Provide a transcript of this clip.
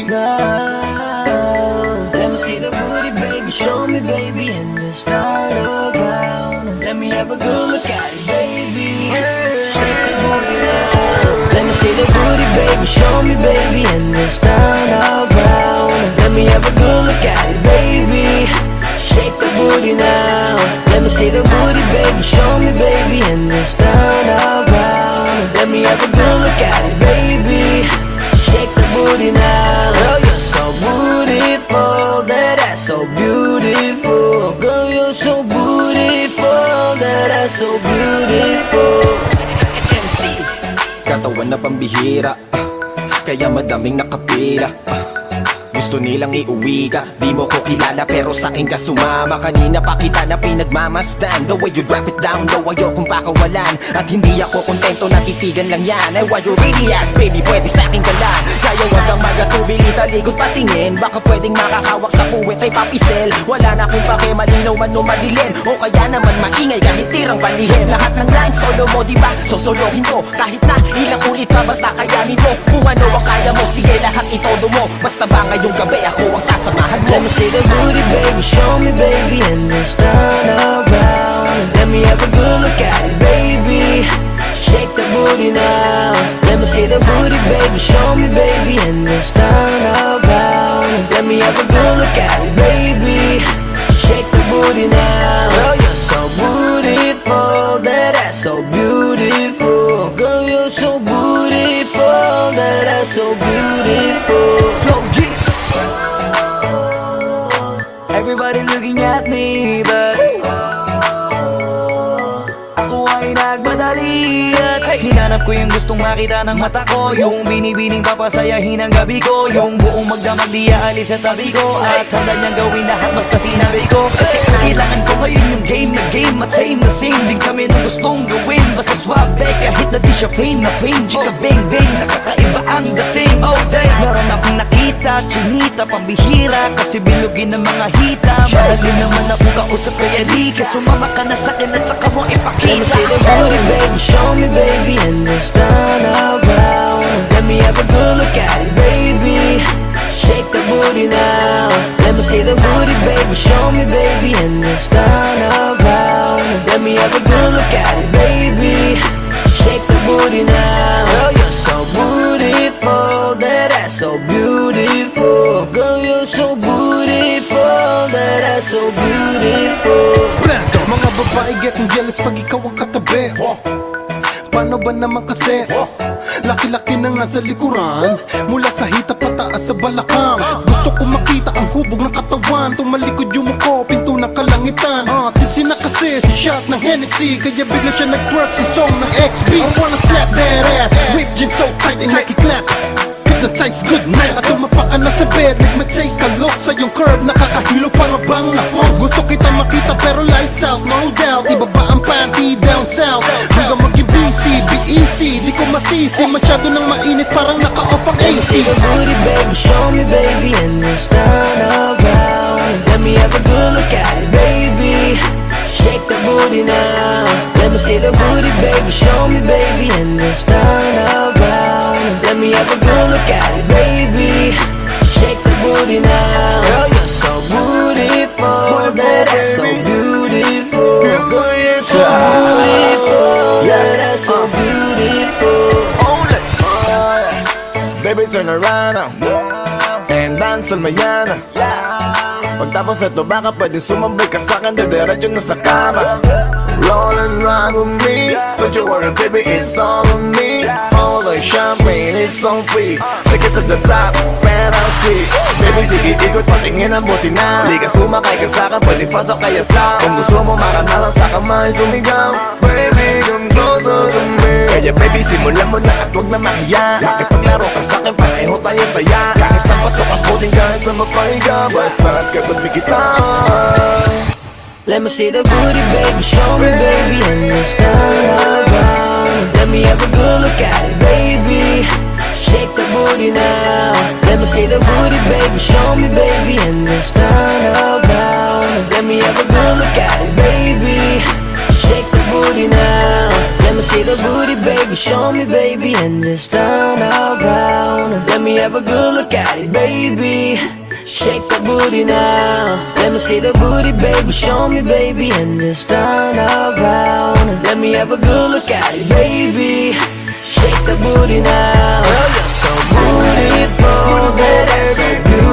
now. Let me see the booty, baby. Show me, baby, and just turn around. Let me have a good look at it, baby. Shake the booty now. Let me see the booty, baby. Show me, baby, and just turn around. Let me have a good look at it, baby. Shake the booty now. Let me see the booty, baby. Show me, baby, and just turn around. Let me have a good beautiful. Katawan na pambihira ah, Kaya madaming nakapira ah, Gusto nilang iuwi ka Di mo ko kilala pero sa akin ka sumama. Kanina pa kita na pinagmamasdan. The way you drop it down Daw ayokong pakawalan. At hindi ako kontento natitigan lang yan. Ay why you really ask? Baby pwede sa akin ka lang. Kaya wag kang magatubili taligot patingin Baka pwedeng makakawak sa puwet ay papisel Wala na akong pake malinaw man o madilin. O kaya naman maingay kahit tirang balihin. Lahat ng lines solo mo diba sosolohin ko Kahit na ilang ulit pa basta kayanin mo Kung ano ang kaya mo sige lahat itodo mo. Basta ba ngayong gabi ako ang sasamahan Let me see the booty, baby. Show me, baby, and just turn around. Let me have a good look at it, baby. Shake the booty now. Let me see the booty, baby. Show me, baby, and just turn around. Let me have a good look at it, baby. Ko yung gustong makita ng mata ko. Yung binibining papasayahin ang gabi ko. Yung buong magdamag di aalis sa tabi ko. At handa niyang gawin lahat basta sinabi ko. Kasi kailangan ko ngayon yung game na game At same na same. Din kami ng gustong gawin. Basta swabe kahit na di siya fame na fame Chika bang bang nakakaiba ang dating. Oh day Meron akong nakita, chinita, pambihira. Kasi bilugin ng mga hita. Madali naman ako kausap kaya di Sumama ka na sa'kin at saka mo ipakita. Let me see the booty baby, show me baby And just turn around. Let me have a good look at it baby. Shake the booty now. Let me see the booty baby, show me baby. And just turn around. Let me have a good look at it baby. Shake the booty now. Girl, you're so beautiful. That ass so beautiful. Girl, you're so beautiful. That ass so beautiful. Mga babae getting jealous pag ikaw ang katabi Paano ba naman kasi? Laki-laki na nga sa likuran Mula sa hita pataas sa balakang. Gusto ko makita ang hubog ng katawan Tumalikod yung muko, pinto ng kalangitan. Ah, tipsy na kasi si shot ng Hennessy Kaya bigla siya nag-twerk si song ng XB I wanna slap that ass Ripped jeans so tight and nakiklat Hypnotize good night At tumapa ka na sa bed Like may take a look Sa yung curve Nakakahilo para bang nako Gusto kita makita pero lights out No doubt masisi Masyado nang mainit Parang naka-off ang Let me see AC the booty, baby. Show me, baby, and just turn around. Let me have a good look at it, baby. Shake the booty now. Let me see the booty, baby. Show me, baby, and just turn around. Let me have a good look at it, baby. Shake the booty now. Girl, you're so beautiful. That so beautiful. Baby, turn around. Now And dance al mayana Pagtapos nito baka pwede sumabay ka sa'kin Dediretso na sa kama. Roll and ride with me. Don't you worry baby, it's all on me. All the champagne, it's on free Take it to the top, penalty Baby, sige ikot, patingin ang buti na. Di ka sumakay ka sa'kin, pwede fast o kaya slow Kung gusto mo maranasan sa kamay sumigaw. Baby, come closer to me Kaya baby, simulan mo na at huwag na mahiya Makipaglaro ka sa'kin, pareho tayo taya Kahit sa patok ang puting, kahit sa mapahiga Basta't katabi kita Let me see the booty, baby. Show me, baby, and just turn around. Let me have a good look at it, baby. Shake the booty now. Let me see the booty, baby. Show me, baby, and just turn around. Let me have a good look at it, baby. Shake the booty now. Me see the booty, baby, show me, baby, and just turn around. Let me have a good look at it, baby. Shake the booty now. Let me see the booty, baby, show me, baby, and just turn around. Let me have a good look at it, baby. Shake the booty now. Girl, you're so beautiful, that ass so beautiful.